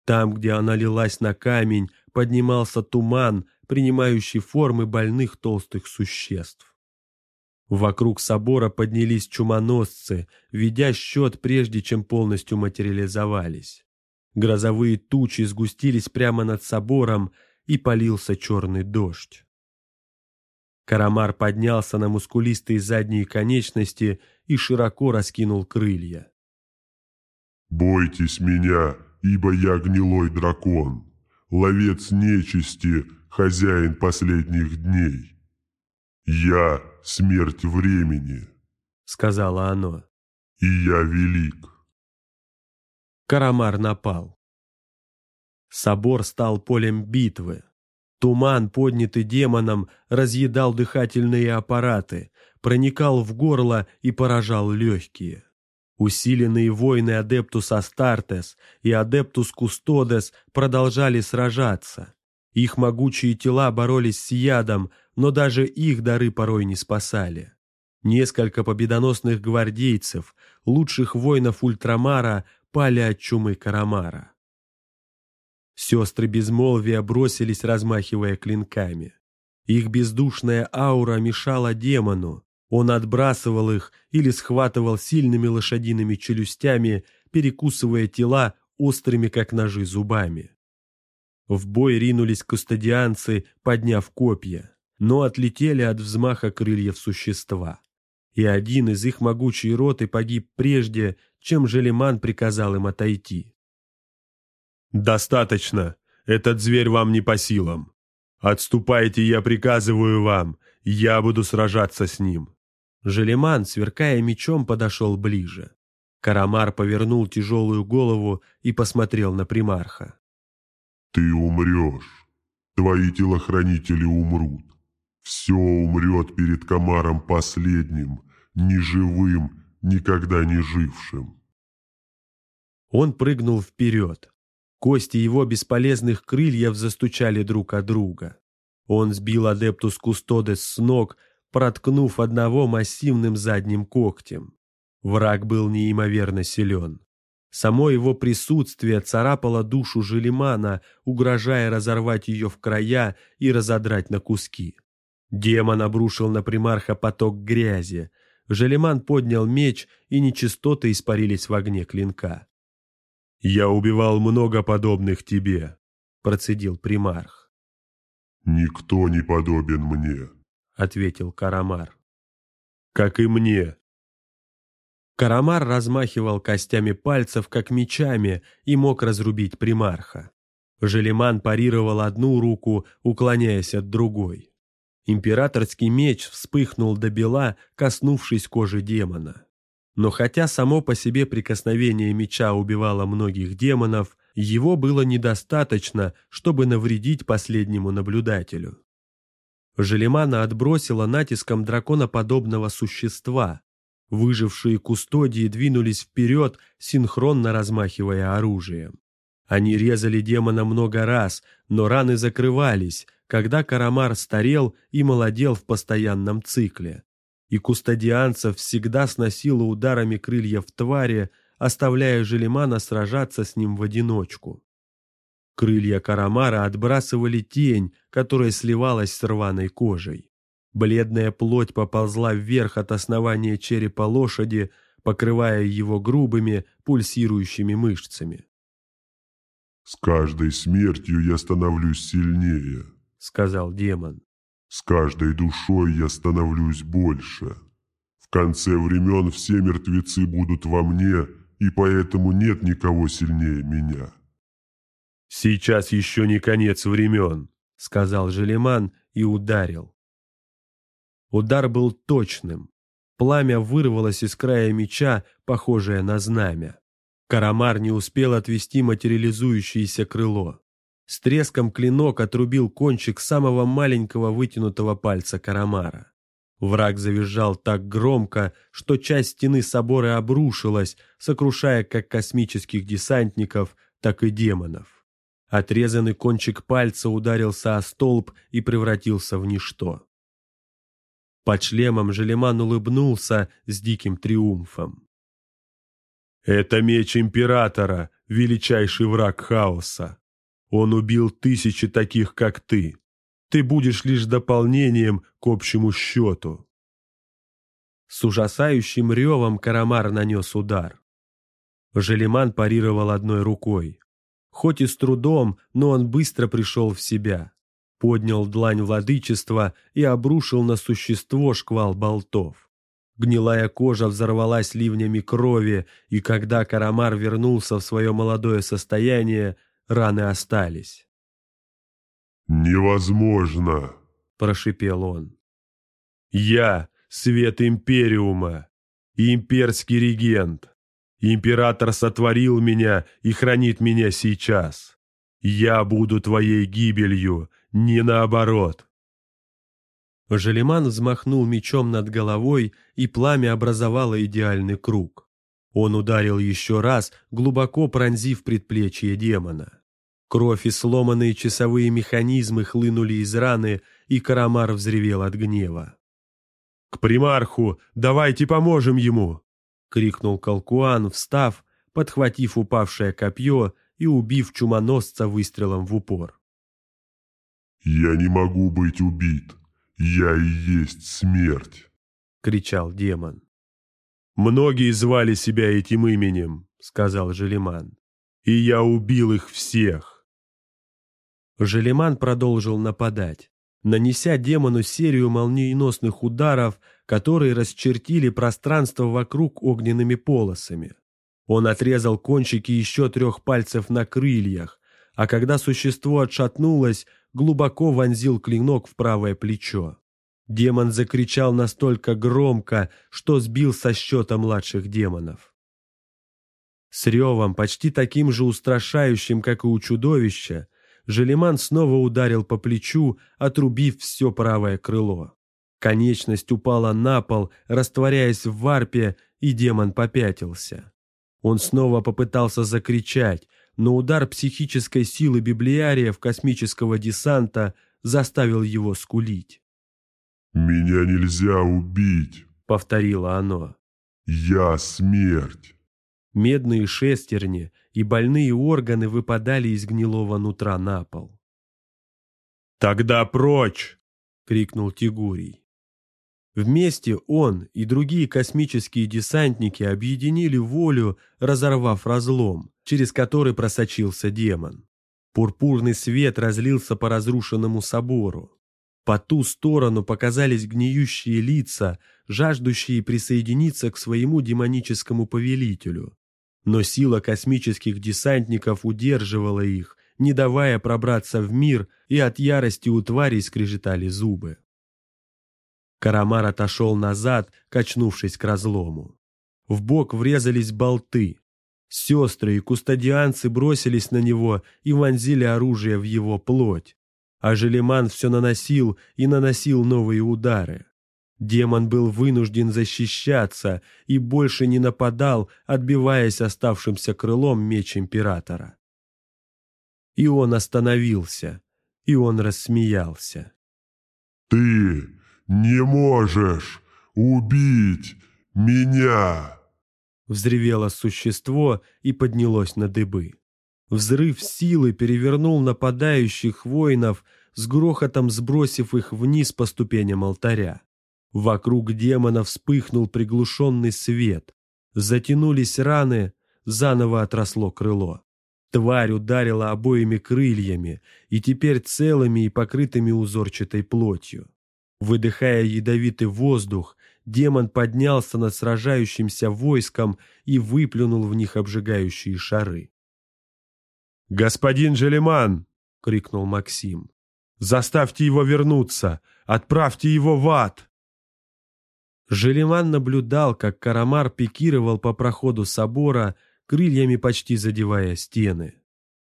Там, где она лилась на камень, поднимался туман, принимающий формы больных толстых существ. Вокруг собора поднялись чумоносцы, ведя счет, прежде чем полностью материализовались. Грозовые тучи сгустились прямо над собором, и полился черный дождь. Карамар поднялся на мускулистые задние конечности и широко раскинул крылья. «Бойтесь меня, ибо я гнилой дракон, ловец нечисти, хозяин последних дней. Я — смерть времени», — сказала оно. «И я велик». Карамар напал. Собор стал полем битвы. Туман, поднятый демоном, разъедал дыхательные аппараты, проникал в горло и поражал легкие. Усиленные воины Адептус Астартес и Адептус Кустодес продолжали сражаться. Их могучие тела боролись с ядом, но даже их дары порой не спасали. Несколько победоносных гвардейцев, лучших воинов Ультрамара, пали от чумы Карамара. Сестры безмолвия бросились, размахивая клинками. Их бездушная аура мешала демону. Он отбрасывал их или схватывал сильными лошадиными челюстями, перекусывая тела острыми, как ножи, зубами. В бой ринулись кустодианцы, подняв копья, но отлетели от взмаха крыльев существа. И один из их могучей роты погиб прежде, чем Желеман приказал им отойти. «Достаточно. Этот зверь вам не по силам. Отступайте, я приказываю вам. Я буду сражаться с ним». Желеман, сверкая мечом, подошел ближе. Карамар повернул тяжелую голову и посмотрел на примарха. «Ты умрешь. Твои телохранители умрут. Все умрет перед комаром последним, ни живым, никогда не жившим». Он прыгнул вперед. Кости его бесполезных крыльев застучали друг от друга. Он сбил адептус Кустодес с ног, проткнув одного массивным задним когтем. Враг был неимоверно силен. Само его присутствие царапало душу Желимана, угрожая разорвать ее в края и разодрать на куски. Демон обрушил на примарха поток грязи. Желиман поднял меч, и нечистоты испарились в огне клинка. «Я убивал много подобных тебе», — процедил примарх. «Никто не подобен мне», — ответил Карамар. «Как и мне». Карамар размахивал костями пальцев, как мечами, и мог разрубить примарха. Желеман парировал одну руку, уклоняясь от другой. Императорский меч вспыхнул до бела, коснувшись кожи демона. Но хотя само по себе прикосновение меча убивало многих демонов, его было недостаточно, чтобы навредить последнему наблюдателю. Желемана отбросила натиском драконоподобного существа. Выжившие кустодии двинулись вперед, синхронно размахивая оружием. Они резали демона много раз, но раны закрывались, когда Карамар старел и молодел в постоянном цикле и кустодианцев всегда сносило ударами крыльев твари, оставляя Желемана сражаться с ним в одиночку. Крылья Карамара отбрасывали тень, которая сливалась с рваной кожей. Бледная плоть поползла вверх от основания черепа лошади, покрывая его грубыми, пульсирующими мышцами. «С каждой смертью я становлюсь сильнее», — сказал демон. С каждой душой я становлюсь больше. В конце времен все мертвецы будут во мне, и поэтому нет никого сильнее меня. «Сейчас еще не конец времен», — сказал Желеман и ударил. Удар был точным. Пламя вырвалось из края меча, похожее на знамя. Карамар не успел отвести материализующееся крыло. С треском клинок отрубил кончик самого маленького вытянутого пальца Карамара. Враг завизжал так громко, что часть стены собора обрушилась, сокрушая как космических десантников, так и демонов. Отрезанный кончик пальца ударился о столб и превратился в ничто. Под шлемом Желеман улыбнулся с диким триумфом. «Это меч Императора, величайший враг хаоса. Он убил тысячи таких, как ты. Ты будешь лишь дополнением к общему счету». С ужасающим ревом Карамар нанес удар. Желеман парировал одной рукой. Хоть и с трудом, но он быстро пришел в себя. Поднял длань владычества и обрушил на существо шквал болтов. Гнилая кожа взорвалась ливнями крови, и когда Карамар вернулся в свое молодое состояние, раны остались. «Невозможно!» – прошипел он. «Я – свет Империума, имперский регент. Император сотворил меня и хранит меня сейчас. Я буду твоей гибелью, не наоборот». Желеман взмахнул мечом над головой, и пламя образовало идеальный круг. Он ударил еще раз, глубоко пронзив предплечье демона. Кровь и сломанные часовые механизмы хлынули из раны, и Карамар взревел от гнева. «К примарху! Давайте поможем ему!» — крикнул Калкуан, встав, подхватив упавшее копье и убив чумоносца выстрелом в упор. «Я не могу быть убит. Я и есть смерть!» — кричал демон. «Многие звали себя этим именем», — сказал Желеман. «И я убил их всех». Желеман продолжил нападать, нанеся демону серию молниеносных ударов, которые расчертили пространство вокруг огненными полосами. Он отрезал кончики еще трех пальцев на крыльях, а когда существо отшатнулось, глубоко вонзил клинок в правое плечо. Демон закричал настолько громко, что сбил со счета младших демонов. С ревом, почти таким же устрашающим, как и у чудовища, Желеман снова ударил по плечу, отрубив все правое крыло. Конечность упала на пол, растворяясь в варпе, и демон попятился. Он снова попытался закричать, но удар психической силы библиариев космического десанта заставил его скулить. «Меня нельзя убить», — повторило оно. «Я смерть». Медные шестерни и больные органы выпадали из гнилого нутра на пол. «Тогда прочь!» — крикнул Тигурий. Вместе он и другие космические десантники объединили волю, разорвав разлом, через который просочился демон. Пурпурный свет разлился по разрушенному собору. По ту сторону показались гниющие лица, жаждущие присоединиться к своему демоническому повелителю но сила космических десантников удерживала их, не давая пробраться в мир, и от ярости у тварей скрежетали зубы. Карамар отошел назад, качнувшись к разлому. В бок врезались болты. Сестры и кустодианцы бросились на него и вонзили оружие в его плоть. А Желеман все наносил и наносил новые удары. Демон был вынужден защищаться и больше не нападал, отбиваясь оставшимся крылом меч императора. И он остановился, и он рассмеялся. «Ты не можешь убить меня!» Взревело существо и поднялось на дыбы. Взрыв силы перевернул нападающих воинов, с грохотом сбросив их вниз по ступеням алтаря. Вокруг демона вспыхнул приглушенный свет. Затянулись раны, заново отросло крыло. Тварь ударила обоими крыльями и теперь целыми и покрытыми узорчатой плотью. Выдыхая ядовитый воздух, демон поднялся над сражающимся войском и выплюнул в них обжигающие шары. «Господин Желеман!» — крикнул Максим. «Заставьте его вернуться! Отправьте его в ад!» Желеман наблюдал, как Карамар пикировал по проходу собора, крыльями почти задевая стены.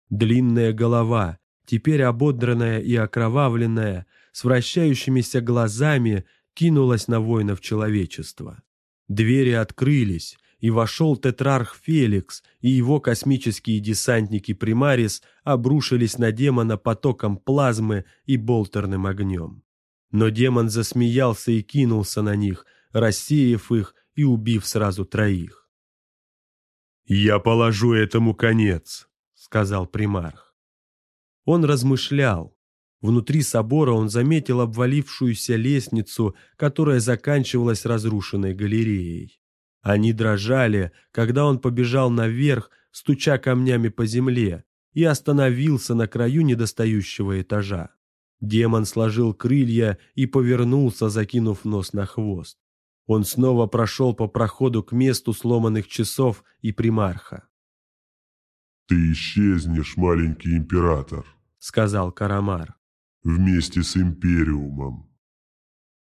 Длинная голова, теперь ободранная и окровавленная, с вращающимися глазами, кинулась на воинов человечества. Двери открылись, и вошел тетрарх Феликс, и его космические десантники Примарис обрушились на демона потоком плазмы и болтерным огнем. Но демон засмеялся и кинулся на них, рассеяв их и убив сразу троих. «Я положу этому конец», — сказал примарх. Он размышлял. Внутри собора он заметил обвалившуюся лестницу, которая заканчивалась разрушенной галереей. Они дрожали, когда он побежал наверх, стуча камнями по земле, и остановился на краю недостающего этажа. Демон сложил крылья и повернулся, закинув нос на хвост. Он снова прошел по проходу к месту сломанных часов и примарха. «Ты исчезнешь, маленький император», — сказал Карамар. «Вместе с Империумом».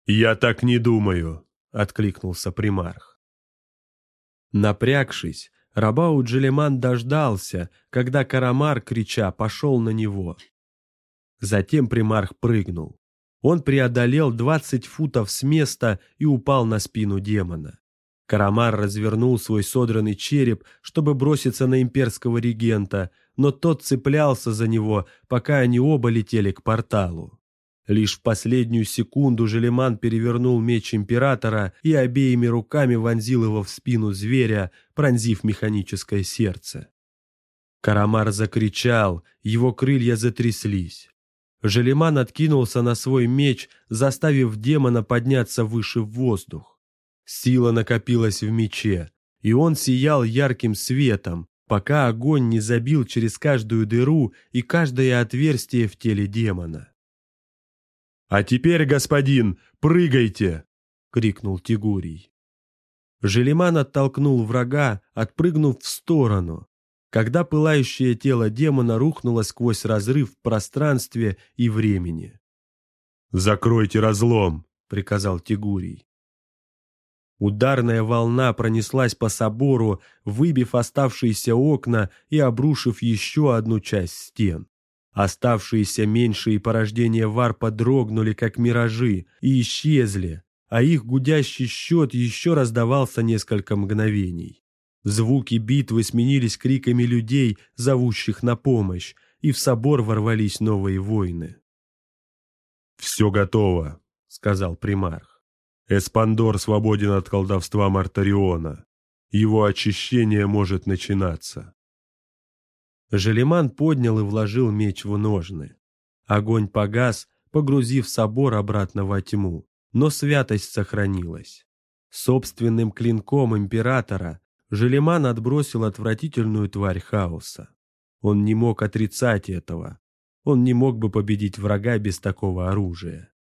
«Я так не думаю», — откликнулся примарх. Напрягшись, Рабау Джелеман дождался, когда Карамар, крича, пошел на него. Затем примарх прыгнул. Он преодолел двадцать футов с места и упал на спину демона. Карамар развернул свой содранный череп, чтобы броситься на имперского регента, но тот цеплялся за него, пока они оба летели к порталу. Лишь в последнюю секунду Желеман перевернул меч императора и обеими руками вонзил его в спину зверя, пронзив механическое сердце. Карамар закричал, его крылья затряслись. Желеман откинулся на свой меч, заставив демона подняться выше в воздух. Сила накопилась в мече, и он сиял ярким светом, пока огонь не забил через каждую дыру и каждое отверстие в теле демона. «А теперь, господин, прыгайте!» — крикнул Тигурий. Желеман оттолкнул врага, отпрыгнув в сторону, когда пылающее тело демона рухнуло сквозь разрыв в пространстве и времени. «Закройте разлом!» — приказал Тигурий. Ударная волна пронеслась по собору, выбив оставшиеся окна и обрушив еще одну часть стен. Оставшиеся меньшие порождения варпа дрогнули, как миражи, и исчезли, а их гудящий счет еще раздавался несколько мгновений. Звуки битвы сменились криками людей, зовущих на помощь, и в собор ворвались новые войны. «Все готово», — сказал примарх. «Эспандор свободен от колдовства Мартариона. Его очищение может начинаться». Желеман поднял и вложил меч в ножны. Огонь погас, погрузив собор обратно во тьму, но святость сохранилась. Собственным клинком императора Желеман отбросил отвратительную тварь хаоса. Он не мог отрицать этого. Он не мог бы победить врага без такого оружия.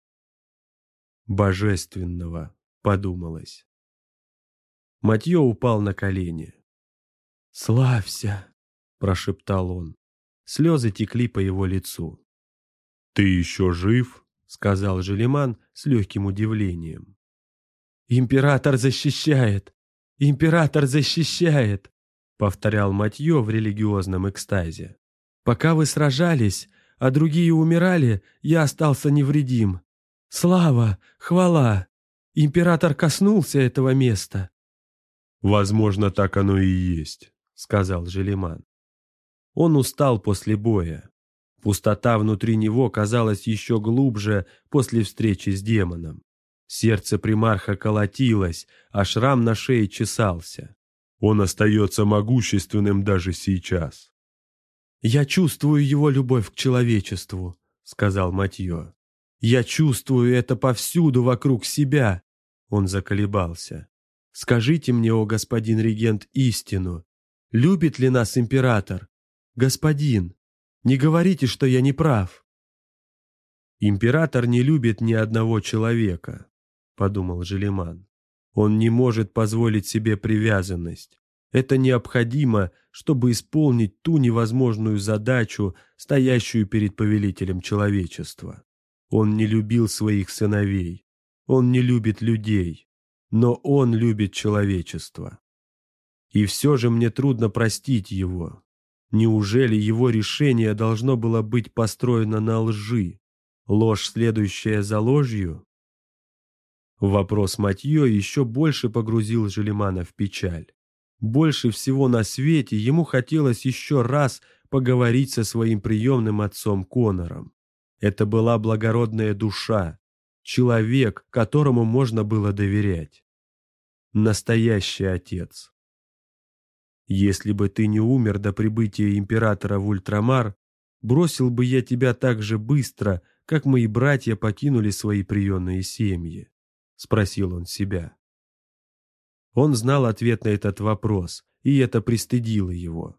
«Божественного», — подумалось. Матье упал на колени. «Славься!» прошептал он. Слезы текли по его лицу. «Ты еще жив?» — сказал Желеман с легким удивлением. «Император защищает! Император защищает!» — повторял Матье в религиозном экстазе. «Пока вы сражались, а другие умирали, я остался невредим. Слава, хвала! Император коснулся этого места!» «Возможно, так оно и есть», — сказал Желеман. Он устал после боя. Пустота внутри него казалась еще глубже после встречи с демоном. Сердце примарха колотилось, а шрам на шее чесался. Он остается могущественным даже сейчас. «Я чувствую его любовь к человечеству», — сказал Матье. «Я чувствую это повсюду вокруг себя», — он заколебался. «Скажите мне, о господин регент, истину. Любит ли нас император? «Господин, не говорите, что я не прав». «Император не любит ни одного человека», — подумал Желеман. «Он не может позволить себе привязанность. Это необходимо, чтобы исполнить ту невозможную задачу, стоящую перед повелителем человечества. Он не любил своих сыновей, он не любит людей, но он любит человечество. И все же мне трудно простить его, Неужели его решение должно было быть построено на лжи? Ложь, следующая за ложью? Вопрос Матье еще больше погрузил Желемана в печаль. Больше всего на свете ему хотелось еще раз поговорить со своим приемным отцом Конором. Это была благородная душа, человек, которому можно было доверять. Настоящий отец. Если бы ты не умер до прибытия императора в Ультрамар, бросил бы я тебя так же быстро, как мои братья покинули свои приемные семьи. — спросил он себя. Он знал ответ на этот вопрос, и это пристыдило его.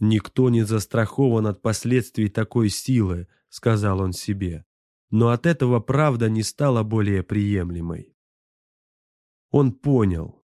«Никто не застрахован от последствий такой силы», — сказал он себе. Но от этого правда не стала более приемлемой. Он понял.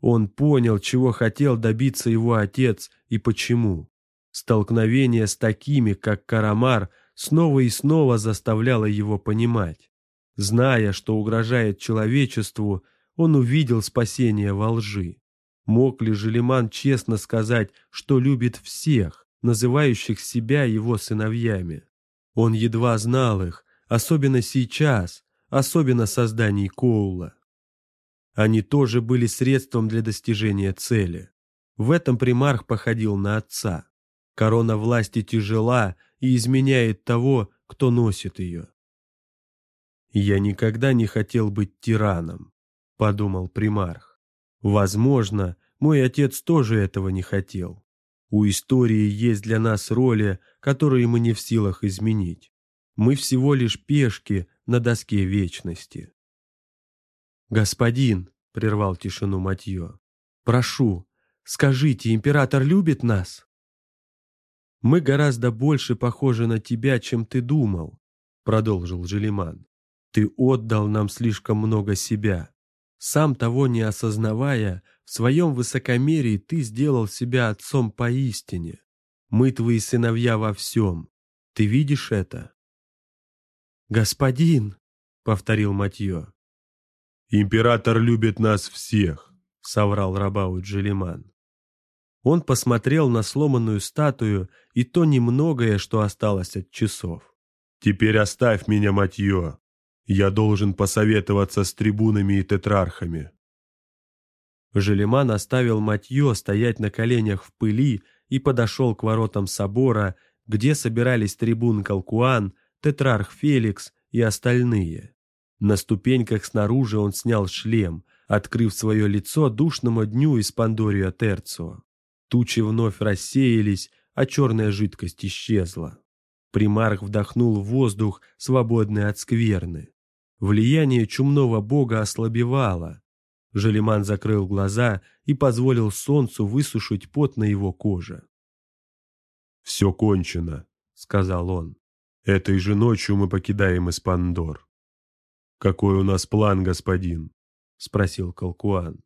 Он понял, чего хотел добиться его отец и почему. Столкновение с такими, как Карамар, снова и снова заставляло его понимать. Зная, что угрожает человечеству, он увидел спасение во лжи. Мог ли Желеман честно сказать, что любит всех, называющих себя его сыновьями? Он едва знал их, особенно сейчас, особенно созданий Коула. Они тоже были средством для достижения цели. В этом примарх походил на отца. Корона власти тяжела и изменяет того, кто носит ее. «Я никогда не хотел быть тираном», — подумал примарх. «Возможно, мой отец тоже этого не хотел. У истории есть для нас роли, которые мы не в силах изменить. Мы всего лишь пешки на доске вечности». «Господин», — прервал тишину Матье, — «прошу, скажите, император любит нас?» «Мы гораздо больше похожи на тебя, чем ты думал», — продолжил Желиман. Ты отдал нам слишком много себя. Сам того не осознавая, в своем высокомерии ты сделал себя отцом поистине. Мы твои сыновья во всем. Ты видишь это? «Господин!» — повторил Матье. «Император любит нас всех», — соврал Рабау Джелиман. Он посмотрел на сломанную статую и то немногое, что осталось от часов. «Теперь оставь меня, Матье. Я должен посоветоваться с трибунами и тетрархами. Желеман оставил Матье стоять на коленях в пыли и подошел к воротам собора, где собирались трибун Калкуан, тетрарх Феликс и остальные. На ступеньках снаружи он снял шлем, открыв свое лицо душному дню из Пандорио Терцио. Тучи вновь рассеялись, а черная жидкость исчезла. Примарх вдохнул воздух, свободный от скверны. Влияние чумного бога ослабевало. Желеман закрыл глаза и позволил солнцу высушить пот на его коже. «Все кончено», — сказал он. «Этой же ночью мы покидаем Испандор». «Какой у нас план, господин?» — спросил Калкуан.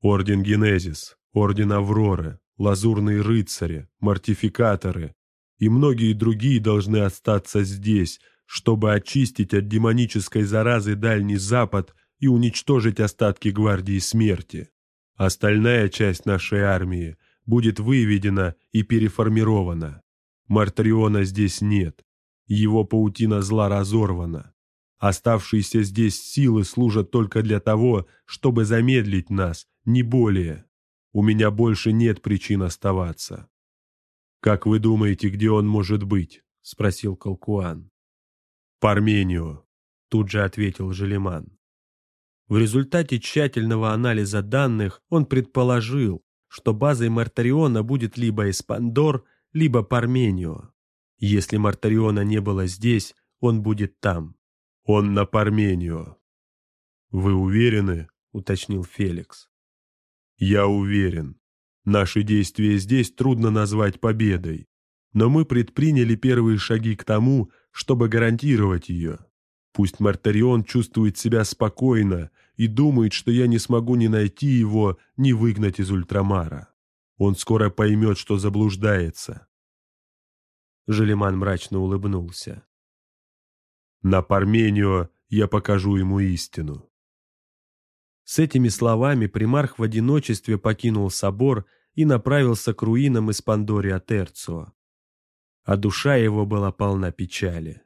«Орден Генезис, Орден Авроры, Лазурные рыцари, Мортификаторы и многие другие должны остаться здесь, чтобы очистить от демонической заразы Дальний Запад и уничтожить остатки Гвардии Смерти. Остальная часть нашей армии будет выведена и переформирована. Мартариона здесь нет. Его паутина зла разорвана. Оставшиеся здесь силы служат только для того, чтобы замедлить нас, не более. У меня больше нет причин оставаться. «Как вы думаете, где он может быть?» — спросил Калкуан. «Пармению», — тут же ответил Желеман. В результате тщательного анализа данных он предположил, что базой Мартариона будет либо Испандор, либо Парменио. Если Мартариона не было здесь, он будет там. Он на Парменио. «Вы уверены?» — уточнил Феликс. «Я уверен. Наши действия здесь трудно назвать победой, но мы предприняли первые шаги к тому, чтобы гарантировать ее. Пусть Мартарион чувствует себя спокойно и думает, что я не смогу ни найти его, ни выгнать из Ультрамара. Он скоро поймет, что заблуждается. Желеман мрачно улыбнулся. На Парменио я покажу ему истину. С этими словами примарх в одиночестве покинул собор и направился к руинам из Пандория Терцио а душа его была полна печали.